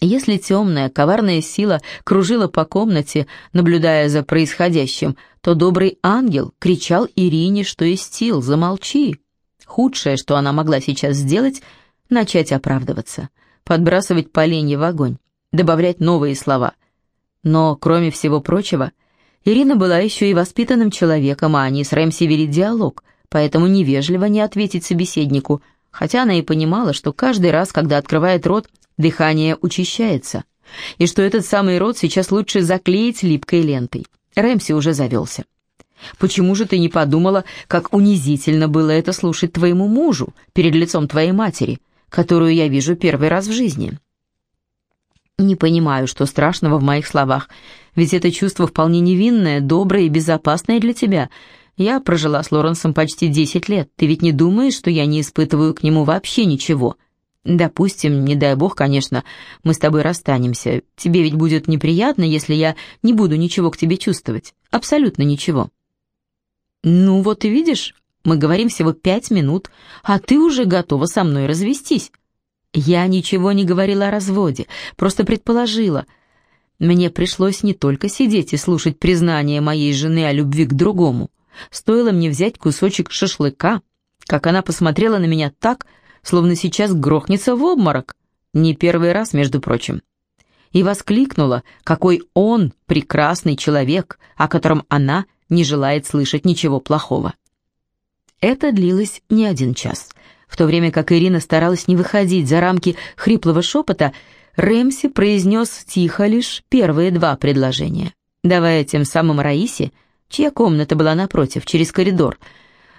Если темная, коварная сила кружила по комнате, наблюдая за происходящим, то добрый ангел кричал Ирине, что есть замолчи. Худшее, что она могла сейчас сделать, начать оправдываться, подбрасывать поленья в огонь, добавлять новые слова. Но, кроме всего прочего, Ирина была еще и воспитанным человеком, а они с Рэмси вели диалог, поэтому невежливо не ответить собеседнику, хотя она и понимала, что каждый раз, когда открывает рот, дыхание учащается, и что этот самый рот сейчас лучше заклеить липкой лентой. Рэмси уже завелся. «Почему же ты не подумала, как унизительно было это слушать твоему мужу перед лицом твоей матери, которую я вижу первый раз в жизни?» «Не понимаю, что страшного в моих словах, ведь это чувство вполне невинное, доброе и безопасное для тебя. Я прожила с Лоренсом почти десять лет, ты ведь не думаешь, что я не испытываю к нему вообще ничего?» Допустим, не дай бог, конечно, мы с тобой расстанемся. Тебе ведь будет неприятно, если я не буду ничего к тебе чувствовать. Абсолютно ничего. Ну вот и видишь, мы говорим всего пять минут, а ты уже готова со мной развестись. Я ничего не говорила о разводе, просто предположила. Мне пришлось не только сидеть и слушать признание моей жены о любви к другому. Стоило мне взять кусочек шашлыка, как она посмотрела на меня так, словно сейчас грохнется в обморок. Не первый раз, между прочим. И воскликнула, какой он прекрасный человек, о котором она не желает слышать ничего плохого. Это длилось не один час. В то время как Ирина старалась не выходить за рамки хриплого шепота, Рэмси произнес тихо лишь первые два предложения, давая тем самым Раисе, чья комната была напротив, через коридор,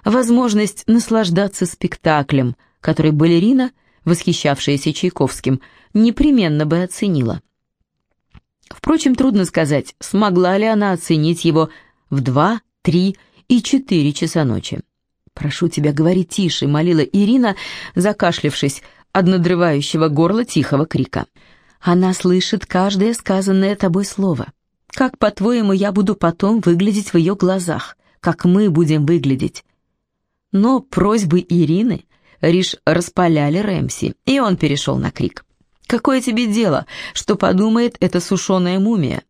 возможность наслаждаться спектаклем – который балерина, восхищавшаяся Чайковским, непременно бы оценила. Впрочем, трудно сказать, смогла ли она оценить его в два, три и четыре часа ночи. «Прошу тебя, говори тише», — молила Ирина, закашлившись от надрывающего горла тихого крика. «Она слышит каждое сказанное тобой слово. Как, по-твоему, я буду потом выглядеть в ее глазах? Как мы будем выглядеть?» Но просьбы Ирины Риш распаляли Рэмси, и он перешел на крик. «Какое тебе дело, что подумает эта сушеная мумия?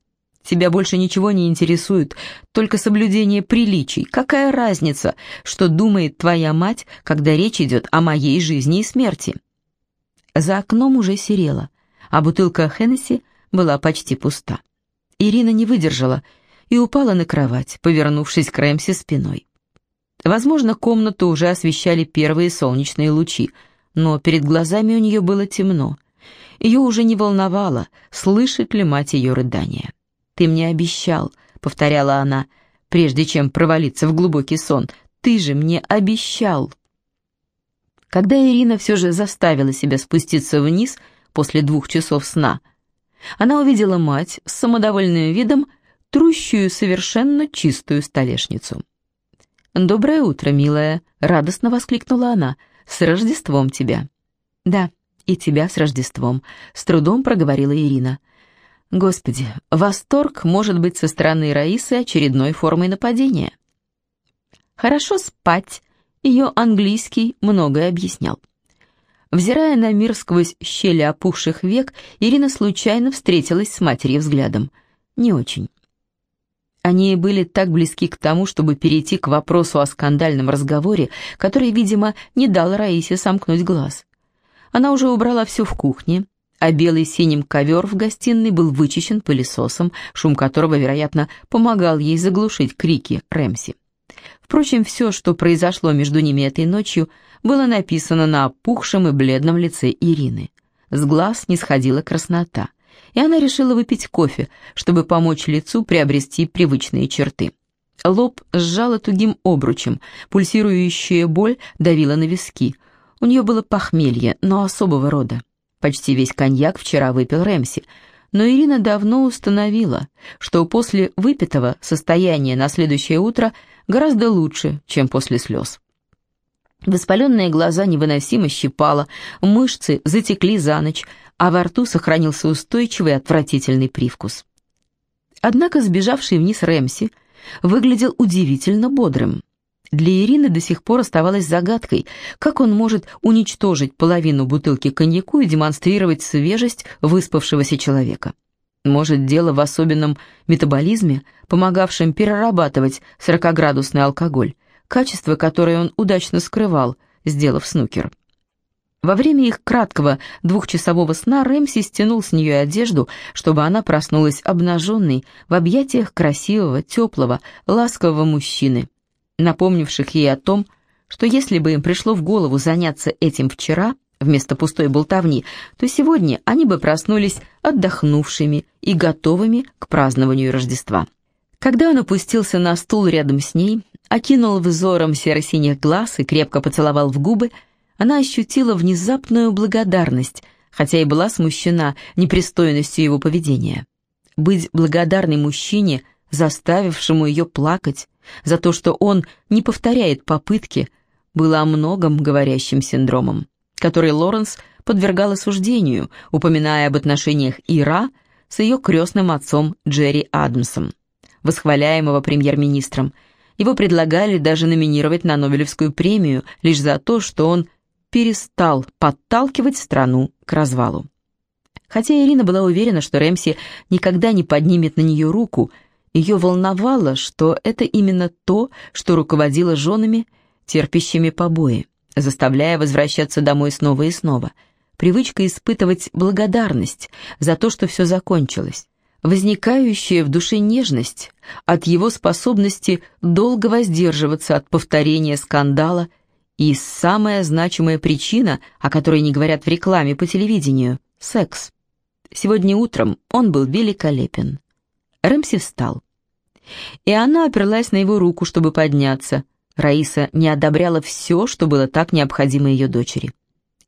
Тебя больше ничего не интересует, только соблюдение приличий. Какая разница, что думает твоя мать, когда речь идет о моей жизни и смерти?» За окном уже серело, а бутылка Хеннесси была почти пуста. Ирина не выдержала и упала на кровать, повернувшись к Рэмси спиной. Возможно, комнату уже освещали первые солнечные лучи, но перед глазами у нее было темно. Ее уже не волновало, слышит ли мать ее рыдания. «Ты мне обещал», — повторяла она, прежде чем провалиться в глубокий сон, «ты же мне обещал». Когда Ирина все же заставила себя спуститься вниз после двух часов сна, она увидела мать с самодовольным видом, трущую совершенно чистую столешницу. «Доброе утро, милая!» — радостно воскликнула она. «С Рождеством тебя!» «Да, и тебя с Рождеством!» — с трудом проговорила Ирина. «Господи, восторг может быть со стороны Раисы очередной формой нападения!» «Хорошо спать!» — ее английский многое объяснял. Взирая на мир сквозь щели опухших век, Ирина случайно встретилась с матерью взглядом. Не очень. Они были так близки к тому, чтобы перейти к вопросу о скандальном разговоре, который, видимо, не дал Раисе сомкнуть глаз. Она уже убрала все в кухне, а белый синим ковер в гостиной был вычищен пылесосом, шум которого, вероятно, помогал ей заглушить крики Рэмси. Впрочем, все, что произошло между ними этой ночью, было написано на опухшем и бледном лице Ирины. С глаз не сходила краснота и она решила выпить кофе, чтобы помочь лицу приобрести привычные черты. Лоб сжала тугим обручем, пульсирующая боль давила на виски. У нее было похмелье, но особого рода. Почти весь коньяк вчера выпил Рэмси, но Ирина давно установила, что после выпитого состояние на следующее утро гораздо лучше, чем после слез. Воспаленные глаза невыносимо щипало, мышцы затекли за ночь, а во рту сохранился устойчивый отвратительный привкус. Однако сбежавший вниз Рэмси выглядел удивительно бодрым. Для Ирины до сих пор оставалось загадкой, как он может уничтожить половину бутылки коньяку и демонстрировать свежесть выспавшегося человека. Может, дело в особенном метаболизме, помогавшем перерабатывать 40-градусный алкоголь, качество, которое он удачно скрывал, сделав снукер. Во время их краткого двухчасового сна Рэмси стянул с нее одежду, чтобы она проснулась обнаженной в объятиях красивого, теплого, ласкового мужчины, напомнивших ей о том, что если бы им пришло в голову заняться этим вчера, вместо пустой болтовни, то сегодня они бы проснулись отдохнувшими и готовыми к празднованию Рождества. Когда он опустился на стул рядом с ней, окинул взором серо-синих глаз и крепко поцеловал в губы, она ощутила внезапную благодарность, хотя и была смущена непристойностью его поведения. Быть благодарной мужчине, заставившему ее плакать, за то, что он не повторяет попытки, было о многом говорящим синдромом, который Лоренс подвергал осуждению, упоминая об отношениях Ира с ее крестным отцом Джерри Адамсом, восхваляемого премьер-министром. Его предлагали даже номинировать на Нобелевскую премию лишь за то, что он перестал подталкивать страну к развалу. Хотя Ирина была уверена, что Рэмси никогда не поднимет на нее руку, ее волновало, что это именно то, что руководило женами, терпящими побои, заставляя возвращаться домой снова и снова. Привычка испытывать благодарность за то, что все закончилось, возникающая в душе нежность от его способности долго воздерживаться от повторения скандала и самая значимая причина, о которой не говорят в рекламе по телевидению – секс. Сегодня утром он был великолепен. Рэмси встал. И она оперлась на его руку, чтобы подняться. Раиса не одобряла все, что было так необходимо ее дочери.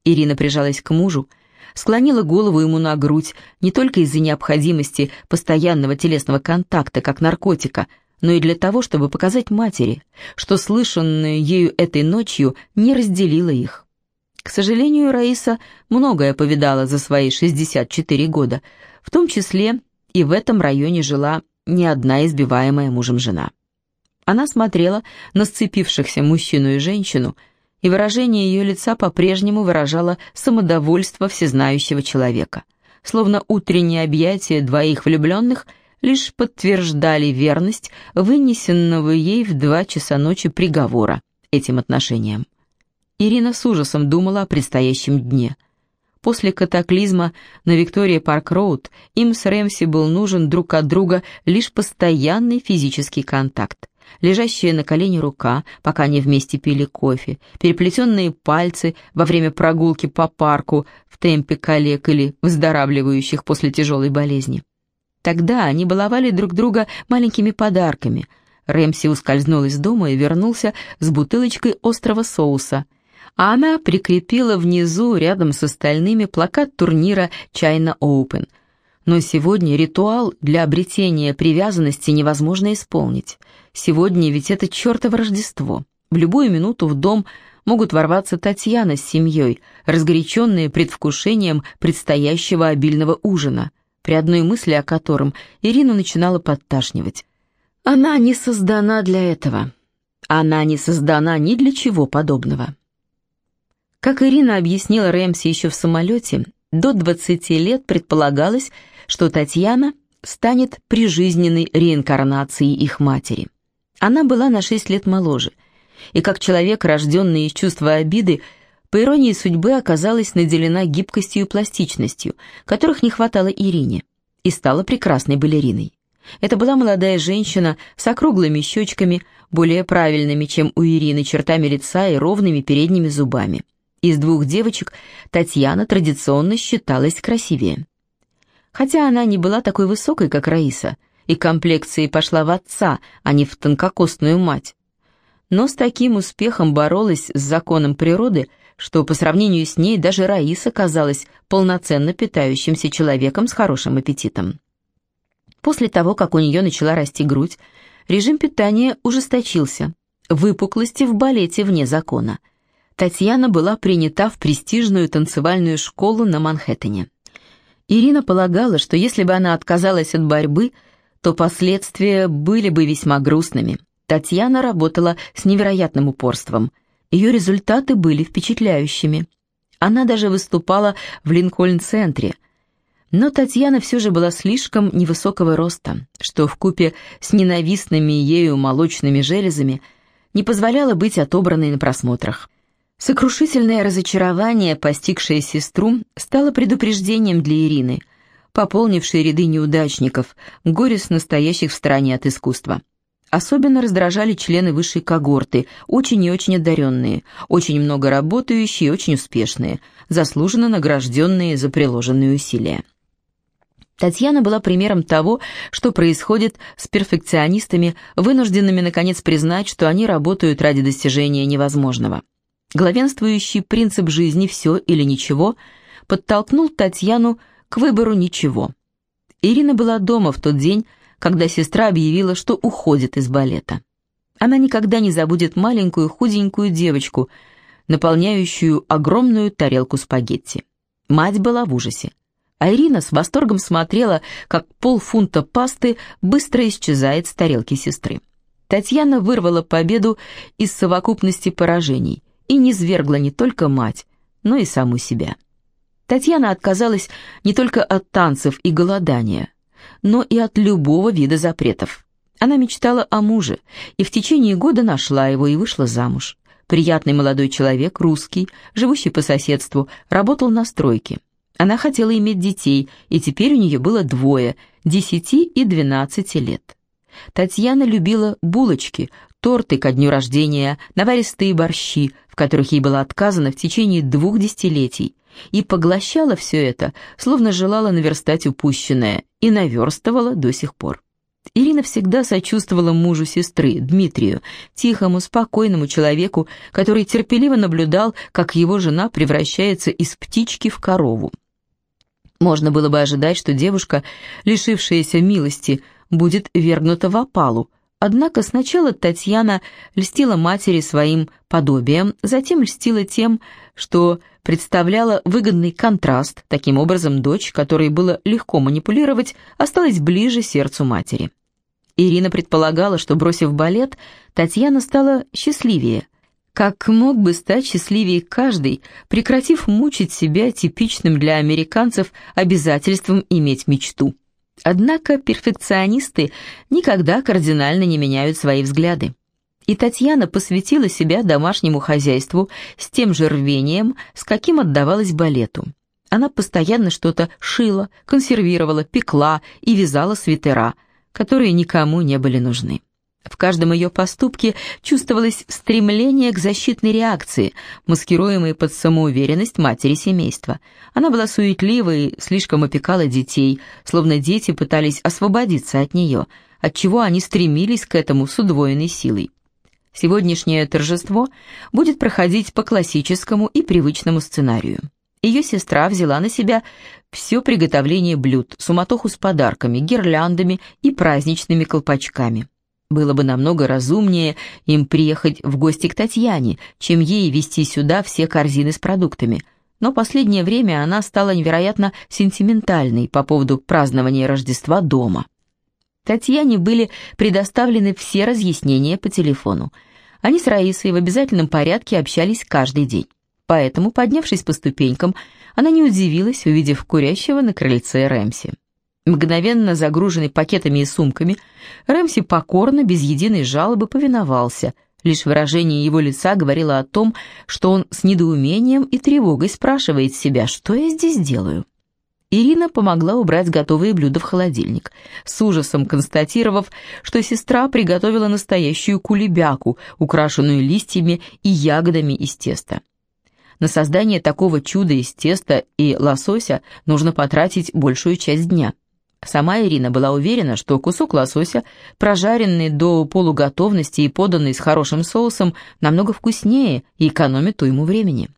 Ирина прижалась к мужу, склонила голову ему на грудь не только из-за необходимости постоянного телесного контакта, как наркотика – но и для того, чтобы показать матери, что слышанное ею этой ночью не разделило их. К сожалению, Раиса многое повидала за свои 64 года, в том числе и в этом районе жила не одна избиваемая мужем жена. Она смотрела на сцепившихся мужчину и женщину, и выражение ее лица по-прежнему выражало самодовольство всезнающего человека, словно утреннее объятие двоих влюбленных – лишь подтверждали верность вынесенного ей в два часа ночи приговора этим отношениям. Ирина с ужасом думала о предстоящем дне. После катаклизма на Виктория Парк-Роуд им с Рэмси был нужен друг от друга лишь постоянный физический контакт. Лежащая на колене рука, пока они вместе пили кофе, переплетенные пальцы во время прогулки по парку в темпе калек или выздоравливающих после тяжелой болезни. Тогда они баловали друг друга маленькими подарками. Рэмси ускользнул из дома и вернулся с бутылочкой острого соуса. А она прикрепила внизу, рядом с остальными, плакат турнира «China Open». Но сегодня ритуал для обретения привязанности невозможно исполнить. Сегодня ведь это чертово Рождество. В любую минуту в дом могут ворваться Татьяна с семьей, разгоряченные предвкушением предстоящего обильного ужина – при одной мысли о котором Ирину начинала подташнивать. Она не создана для этого. Она не создана ни для чего подобного. Как Ирина объяснила Рэмси еще в самолете, до 20 лет предполагалось, что Татьяна станет прижизненной реинкарнацией их матери. Она была на 6 лет моложе, и как человек, рожденный из чувства обиды, по иронии судьбы оказалась наделена гибкостью и пластичностью, которых не хватало Ирине, и стала прекрасной балериной. Это была молодая женщина с округлыми щечками, более правильными, чем у Ирины, чертами лица и ровными передними зубами. Из двух девочек Татьяна традиционно считалась красивее. Хотя она не была такой высокой, как Раиса, и комплекцией пошла в отца, а не в тонкокостную мать. Но с таким успехом боролась с законом природы – что по сравнению с ней даже Раиса казалась полноценно питающимся человеком с хорошим аппетитом. После того, как у нее начала расти грудь, режим питания ужесточился, выпуклости в балете вне закона. Татьяна была принята в престижную танцевальную школу на Манхэттене. Ирина полагала, что если бы она отказалась от борьбы, то последствия были бы весьма грустными – Татьяна работала с невероятным упорством. Ее результаты были впечатляющими. Она даже выступала в Линкольн-центре. Но Татьяна все же была слишком невысокого роста, что в купе с ненавистными ею молочными железами не позволяло быть отобранной на просмотрах. Сокрушительное разочарование, постигшее сестру, стало предупреждением для Ирины, пополнившей ряды неудачников, горестно стоящих в стороне от искусства. Особенно раздражали члены высшей когорты, очень и очень одаренные, очень много работающие и очень успешные, заслуженно награжденные за приложенные усилия. Татьяна была примером того, что происходит с перфекционистами, вынужденными наконец признать, что они работают ради достижения невозможного. Главенствующий принцип жизни «все или ничего» подтолкнул Татьяну к выбору ничего. Ирина была дома в тот день, когда сестра объявила, что уходит из балета. Она никогда не забудет маленькую худенькую девочку, наполняющую огромную тарелку спагетти. Мать была в ужасе. А Ирина с восторгом смотрела, как полфунта пасты быстро исчезает с тарелки сестры. Татьяна вырвала победу из совокупности поражений и низвергла не только мать, но и саму себя. Татьяна отказалась не только от танцев и голодания, но и от любого вида запретов. Она мечтала о муже, и в течение года нашла его и вышла замуж. Приятный молодой человек, русский, живущий по соседству, работал на стройке. Она хотела иметь детей, и теперь у нее было двое, десяти и двенадцати лет. Татьяна любила булочки, торты ко дню рождения, наваристые борщи, в которых ей было отказано в течение двух десятилетий, и поглощала все это, словно желала наверстать упущенное, и наверстывала до сих пор. Ирина всегда сочувствовала мужу сестры, Дмитрию, тихому, спокойному человеку, который терпеливо наблюдал, как его жена превращается из птички в корову. Можно было бы ожидать, что девушка, лишившаяся милости, будет вергнута в опалу, Однако сначала Татьяна льстила матери своим подобием, затем льстила тем, что представляла выгодный контраст, таким образом дочь, которой было легко манипулировать, осталась ближе сердцу матери. Ирина предполагала, что, бросив балет, Татьяна стала счастливее, как мог бы стать счастливее каждый, прекратив мучить себя типичным для американцев обязательством иметь мечту. Однако перфекционисты никогда кардинально не меняют свои взгляды. И Татьяна посвятила себя домашнему хозяйству с тем же рвением, с каким отдавалась балету. Она постоянно что-то шила, консервировала, пекла и вязала свитера, которые никому не были нужны. В каждом ее поступке чувствовалось стремление к защитной реакции, маскируемой под самоуверенность матери семейства. Она была суетливой, слишком опекала детей, словно дети пытались освободиться от нее, отчего они стремились к этому с удвоенной силой. Сегодняшнее торжество будет проходить по классическому и привычному сценарию. Ее сестра взяла на себя все приготовление блюд, суматоху с подарками, гирляндами и праздничными колпачками. Было бы намного разумнее им приехать в гости к Татьяне, чем ей везти сюда все корзины с продуктами. Но последнее время она стала невероятно сентиментальной по поводу празднования Рождества дома. Татьяне были предоставлены все разъяснения по телефону. Они с Раисой в обязательном порядке общались каждый день. Поэтому, поднявшись по ступенькам, она не удивилась, увидев курящего на крыльце Рэмси. Мгновенно загруженный пакетами и сумками, Рэмси покорно, без единой жалобы, повиновался. Лишь выражение его лица говорило о том, что он с недоумением и тревогой спрашивает себя, что я здесь делаю. Ирина помогла убрать готовые блюда в холодильник, с ужасом констатировав, что сестра приготовила настоящую кулебяку, украшенную листьями и ягодами из теста. На создание такого чуда из теста и лосося нужно потратить большую часть дня. Сама Ирина была уверена, что кусок лосося, прожаренный до полуготовности и поданный с хорошим соусом, намного вкуснее и экономит уйму времени.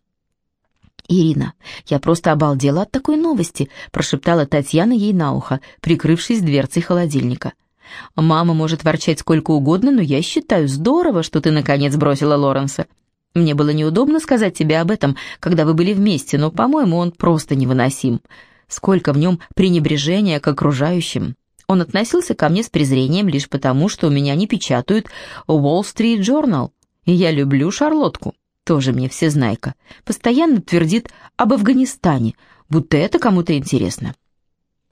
«Ирина, я просто обалдела от такой новости», – прошептала Татьяна ей на ухо, прикрывшись дверцей холодильника. «Мама может ворчать сколько угодно, но я считаю здорово, что ты наконец бросила Лоренса. Мне было неудобно сказать тебе об этом, когда вы были вместе, но, по-моему, он просто невыносим. Сколько в нем пренебрежения к окружающим. Он относился ко мне с презрением лишь потому, что у меня не печатают Wall Street Journal, и я люблю шарлотку, тоже мне всезнайка. Постоянно твердит об Афганистане, будто это кому-то интересно.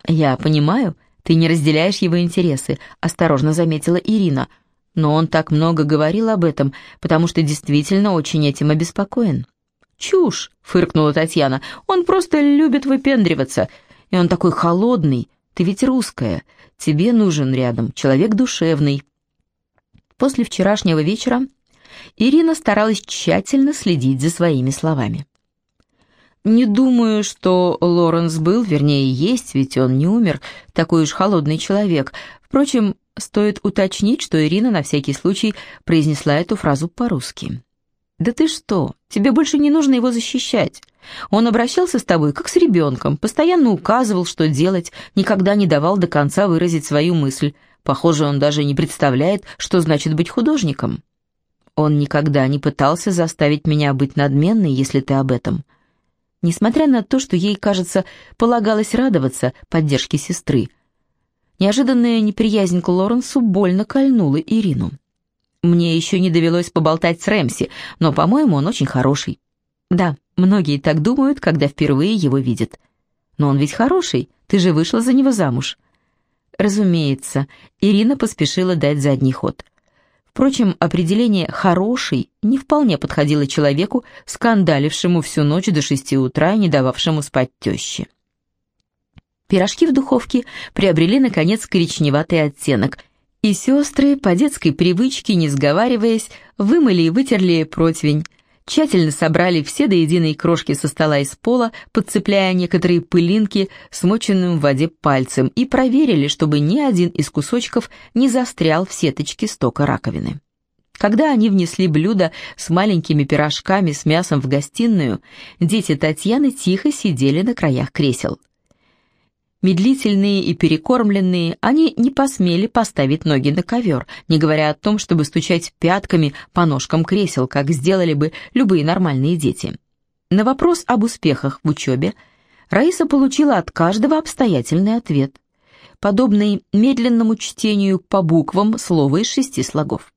Я понимаю, ты не разделяешь его интересы, осторожно заметила Ирина, но он так много говорил об этом, потому что действительно очень этим обеспокоен. «Чушь!» — фыркнула Татьяна. «Он просто любит выпендриваться. И он такой холодный. Ты ведь русская. Тебе нужен рядом человек душевный». После вчерашнего вечера Ирина старалась тщательно следить за своими словами. «Не думаю, что Лоренс был, вернее, есть, ведь он не умер, такой уж холодный человек. Впрочем, стоит уточнить, что Ирина на всякий случай произнесла эту фразу по-русски. «Да ты что? Тебе больше не нужно его защищать. Он обращался с тобой как с ребенком, постоянно указывал, что делать, никогда не давал до конца выразить свою мысль. Похоже, он даже не представляет, что значит быть художником. Он никогда не пытался заставить меня быть надменной, если ты об этом». Несмотря на то, что ей, кажется, полагалось радоваться поддержке сестры, неожиданная неприязнь к Лоренсу больно кольнула Ирину. Мне еще не довелось поболтать с Рэмси, но, по-моему, он очень хороший. Да, многие так думают, когда впервые его видят. Но он ведь хороший, ты же вышла за него замуж. Разумеется, Ирина поспешила дать задний ход. Впрочем, определение «хороший» не вполне подходило человеку, скандалившему всю ночь до шести утра и не дававшему спать теще. Пирожки в духовке приобрели, наконец, коричневатый оттенок – и сестры, по детской привычке, не сговариваясь, вымыли и вытерли противень, тщательно собрали все до единой крошки со стола из пола, подцепляя некоторые пылинки смоченным в воде пальцем, и проверили, чтобы ни один из кусочков не застрял в сеточке стока раковины. Когда они внесли блюдо с маленькими пирожками с мясом в гостиную, дети Татьяны тихо сидели на краях кресел. Медлительные и перекормленные, они не посмели поставить ноги на ковер, не говоря о том, чтобы стучать пятками по ножкам кресел, как сделали бы любые нормальные дети. На вопрос об успехах в учебе Раиса получила от каждого обстоятельный ответ, подобный медленному чтению по буквам слова из шести слогов.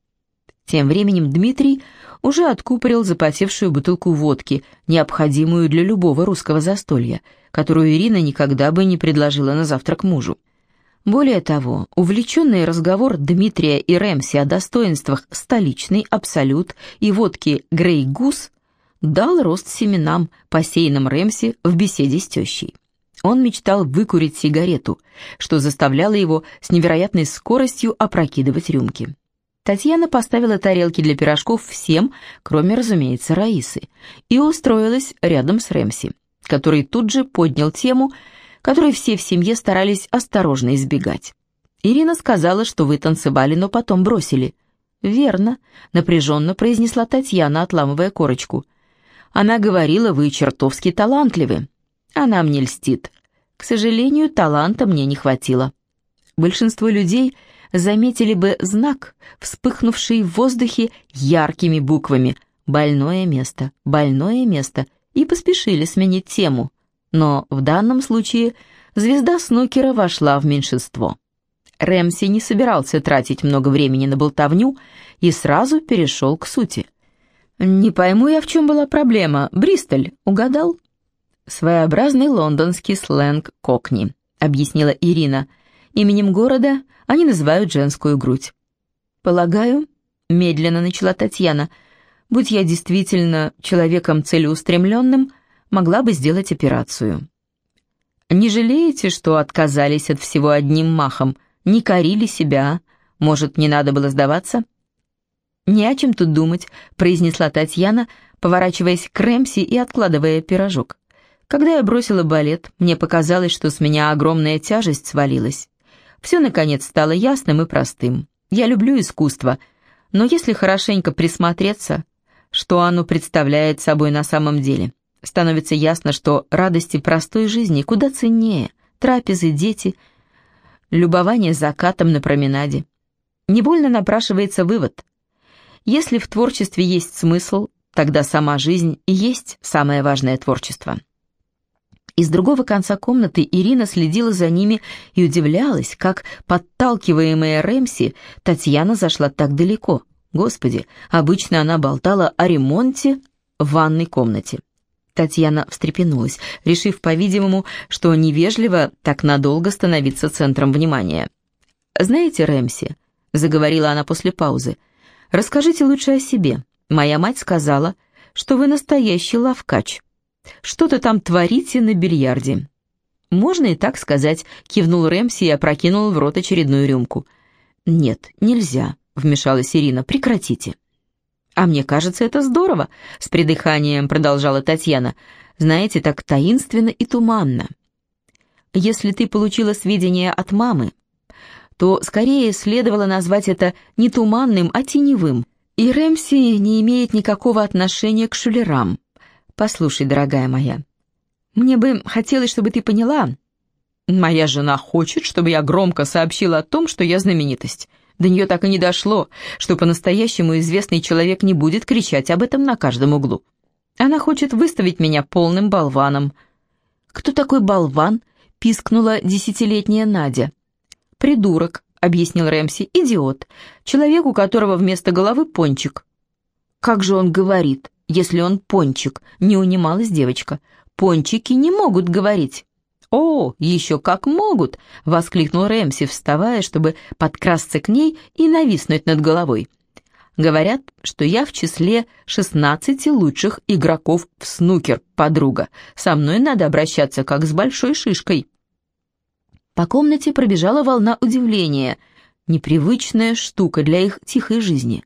Тем временем Дмитрий уже откупорил запотевшую бутылку водки, необходимую для любого русского застолья, которую Ирина никогда бы не предложила на завтрак мужу. Более того, увлеченный разговор Дмитрия и Рэмси о достоинствах столичный абсолют и водки «Грей Гус» дал рост семенам, посеянным Рэмси в беседе с тещей. Он мечтал выкурить сигарету, что заставляло его с невероятной скоростью опрокидывать рюмки. Татьяна поставила тарелки для пирожков всем, кроме, разумеется, Раисы, и устроилась рядом с Рэмси, который тут же поднял тему, которой все в семье старались осторожно избегать. Ирина сказала, что вы танцевали, но потом бросили. «Верно», — напряженно произнесла Татьяна, отламывая корочку. «Она говорила, вы чертовски талантливы. Она мне льстит. К сожалению, таланта мне не хватило. Большинство людей — заметили бы знак, вспыхнувший в воздухе яркими буквами «Больное место, больное место» и поспешили сменить тему. Но в данном случае звезда снукера вошла в меньшинство. Рэмси не собирался тратить много времени на болтовню и сразу перешел к сути. «Не пойму я, в чем была проблема. Бристоль, угадал?» «Своеобразный лондонский сленг кокни», — объяснила Ирина. «Именем города они называют женскую грудь. «Полагаю», — медленно начала Татьяна, «будь я действительно человеком целеустремленным, могла бы сделать операцию». «Не жалеете, что отказались от всего одним махом? Не корили себя? Может, не надо было сдаваться?» «Не о чем тут думать», — произнесла Татьяна, поворачиваясь к Рэмси и откладывая пирожок. «Когда я бросила балет, мне показалось, что с меня огромная тяжесть свалилась. Все, наконец, стало ясным и простым. Я люблю искусство, но если хорошенько присмотреться, что оно представляет собой на самом деле, становится ясно, что радости простой жизни куда ценнее, трапезы, дети, любование закатом на променаде. Невольно напрашивается вывод. Если в творчестве есть смысл, тогда сама жизнь и есть самое важное творчество. Из другого конца комнаты Ирина следила за ними и удивлялась, как, подталкиваемая Рэмси, Татьяна зашла так далеко. Господи, обычно она болтала о ремонте в ванной комнате. Татьяна встрепенулась, решив, по-видимому, что невежливо так надолго становиться центром внимания. «Знаете, Рэмси», — заговорила она после паузы, — «расскажите лучше о себе. Моя мать сказала, что вы настоящий лавкач. Что-то там творите на бильярде». «Можно и так сказать», — кивнул Рэмси и опрокинул в рот очередную рюмку. «Нет, нельзя», — вмешалась Ирина, — «прекратите». «А мне кажется, это здорово», — с придыханием продолжала Татьяна. «Знаете, так таинственно и туманно. Если ты получила сведения от мамы, то скорее следовало назвать это не туманным, а теневым. И Рэмси не имеет никакого отношения к шулерам. Послушай, дорогая моя, мне бы хотелось, чтобы ты поняла. Моя жена хочет, чтобы я громко сообщила о том, что я знаменитость. До нее так и не дошло, что по-настоящему известный человек не будет кричать об этом на каждом углу. Она хочет выставить меня полным болваном. «Кто такой болван?» — пискнула десятилетняя Надя. «Придурок», — объяснил Рэмси, — «идиот, человек, у которого вместо головы пончик». «Как же он говорит, если он пончик?» — не унималась девочка. «Пончики не могут говорить». «О, еще как могут!» — воскликнул Рэмси, вставая, чтобы подкрасться к ней и нависнуть над головой. «Говорят, что я в числе шестнадцати лучших игроков в снукер, подруга. Со мной надо обращаться как с большой шишкой». По комнате пробежала волна удивления. Непривычная штука для их тихой жизни.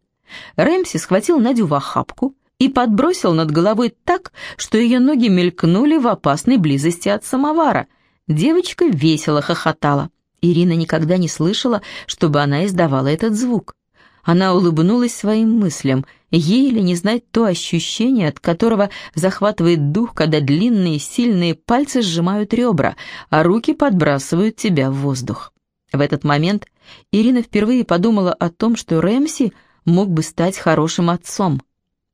Рэмси схватил Надю в охапку и подбросил над головой так, что ее ноги мелькнули в опасной близости от самовара — Девочка весело хохотала. Ирина никогда не слышала, чтобы она издавала этот звук. Она улыбнулась своим мыслям, ей ли не знать то ощущение, от которого захватывает дух, когда длинные сильные пальцы сжимают ребра, а руки подбрасывают тебя в воздух. В этот момент Ирина впервые подумала о том, что Рэмси мог бы стать хорошим отцом.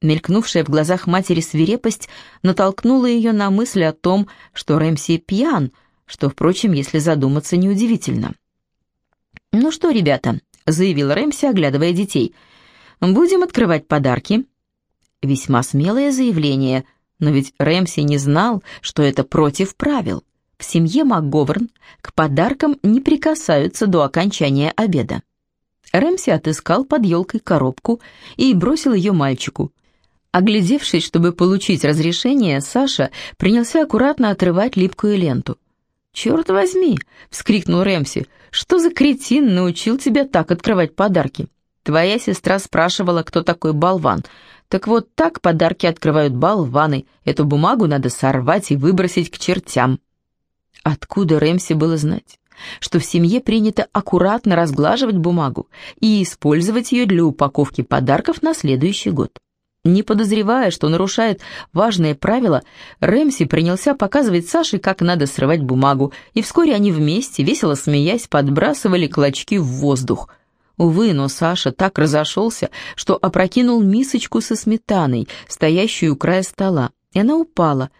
Мелькнувшая в глазах матери свирепость натолкнула ее на мысль о том, что Рэмси пьян, что, впрочем, если задуматься, неудивительно. «Ну что, ребята», — заявил Рэмси, оглядывая детей, — «будем открывать подарки». Весьма смелое заявление, но ведь Рэмси не знал, что это против правил. В семье МакГоверн к подаркам не прикасаются до окончания обеда. Рэмси отыскал под елкой коробку и бросил ее мальчику. Оглядевшись, чтобы получить разрешение, Саша принялся аккуратно отрывать липкую ленту. «Черт возьми!» — вскрикнул Рэмси. «Что за кретин научил тебя так открывать подарки? Твоя сестра спрашивала, кто такой болван. Так вот так подарки открывают болваны. Эту бумагу надо сорвать и выбросить к чертям». Откуда Рэмси было знать? что в семье принято аккуратно разглаживать бумагу и использовать ее для упаковки подарков на следующий год. Не подозревая, что нарушает важные правила, Рэмси принялся показывать Саше, как надо срывать бумагу, и вскоре они вместе, весело смеясь, подбрасывали клочки в воздух. Увы, но Саша так разошелся, что опрокинул мисочку со сметаной, стоящую у края стола, и она упала,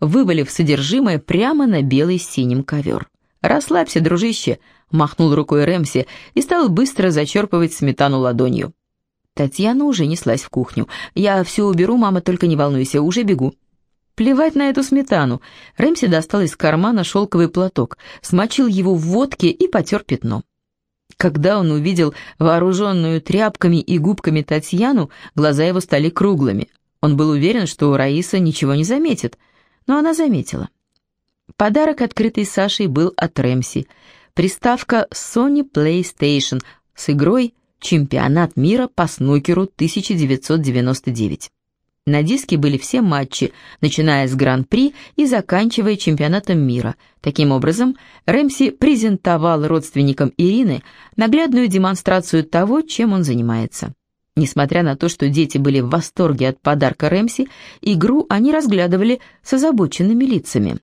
вывалив содержимое прямо на белый синим ковер. «Расслабься, дружище», — махнул рукой Рэмси и стал быстро зачерпывать сметану ладонью. Татьяна уже неслась в кухню. «Я все уберу, мама, только не волнуйся, уже бегу». Плевать на эту сметану. Рэмси достал из кармана шелковый платок, смочил его в водке и потер пятно. Когда он увидел вооруженную тряпками и губками Татьяну, глаза его стали круглыми. Он был уверен, что Раиса ничего не заметит, но она заметила. Подарок, открытый Сашей, был от Рэмси. Приставка Sony PlayStation с игрой Чемпионат мира по снукеру 1999. На диске были все матчи, начиная с Гран-при и заканчивая чемпионатом мира. Таким образом, Рэмси презентовал родственникам Ирины наглядную демонстрацию того, чем он занимается. Несмотря на то, что дети были в восторге от подарка Рэмси, игру они разглядывали с озабоченными лицами.